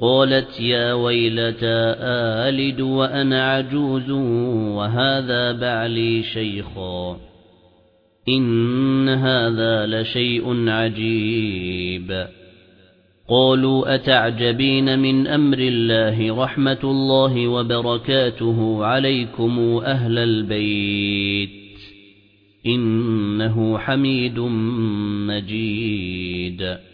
قالت يا ويلتى آلد وأنا عجوز وهذا بعلي شيخا إن هذا لشيء عجيب. قالوا أتعجبين من أمر الله رحمة الله وبركاته عليكم أهل البيت؟ إنه حميد مجيد.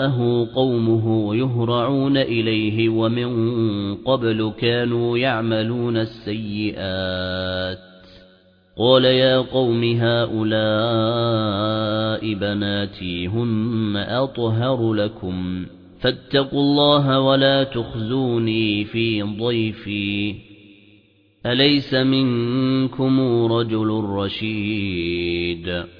وَجَاءَهُ قَوْمُهُ يُهْرَعُونَ إِلَيْهِ وَمِن قَبْلُ كَانُوا يَعْمَلُونَ السَّيِّئَاتِ. قَالَ يَا قَوْمِ هَؤُلَاءِ بَنَاتِي هُنَّ أَطْهَرُ لَكُمْ. فَاتَّقُوا اللَّهَ وَلَا تُخْزُونِي فِي ضَيْفِي. أَلَيْسَ مِنكُمْ رَجُلٌ رَّشِيدٌ؟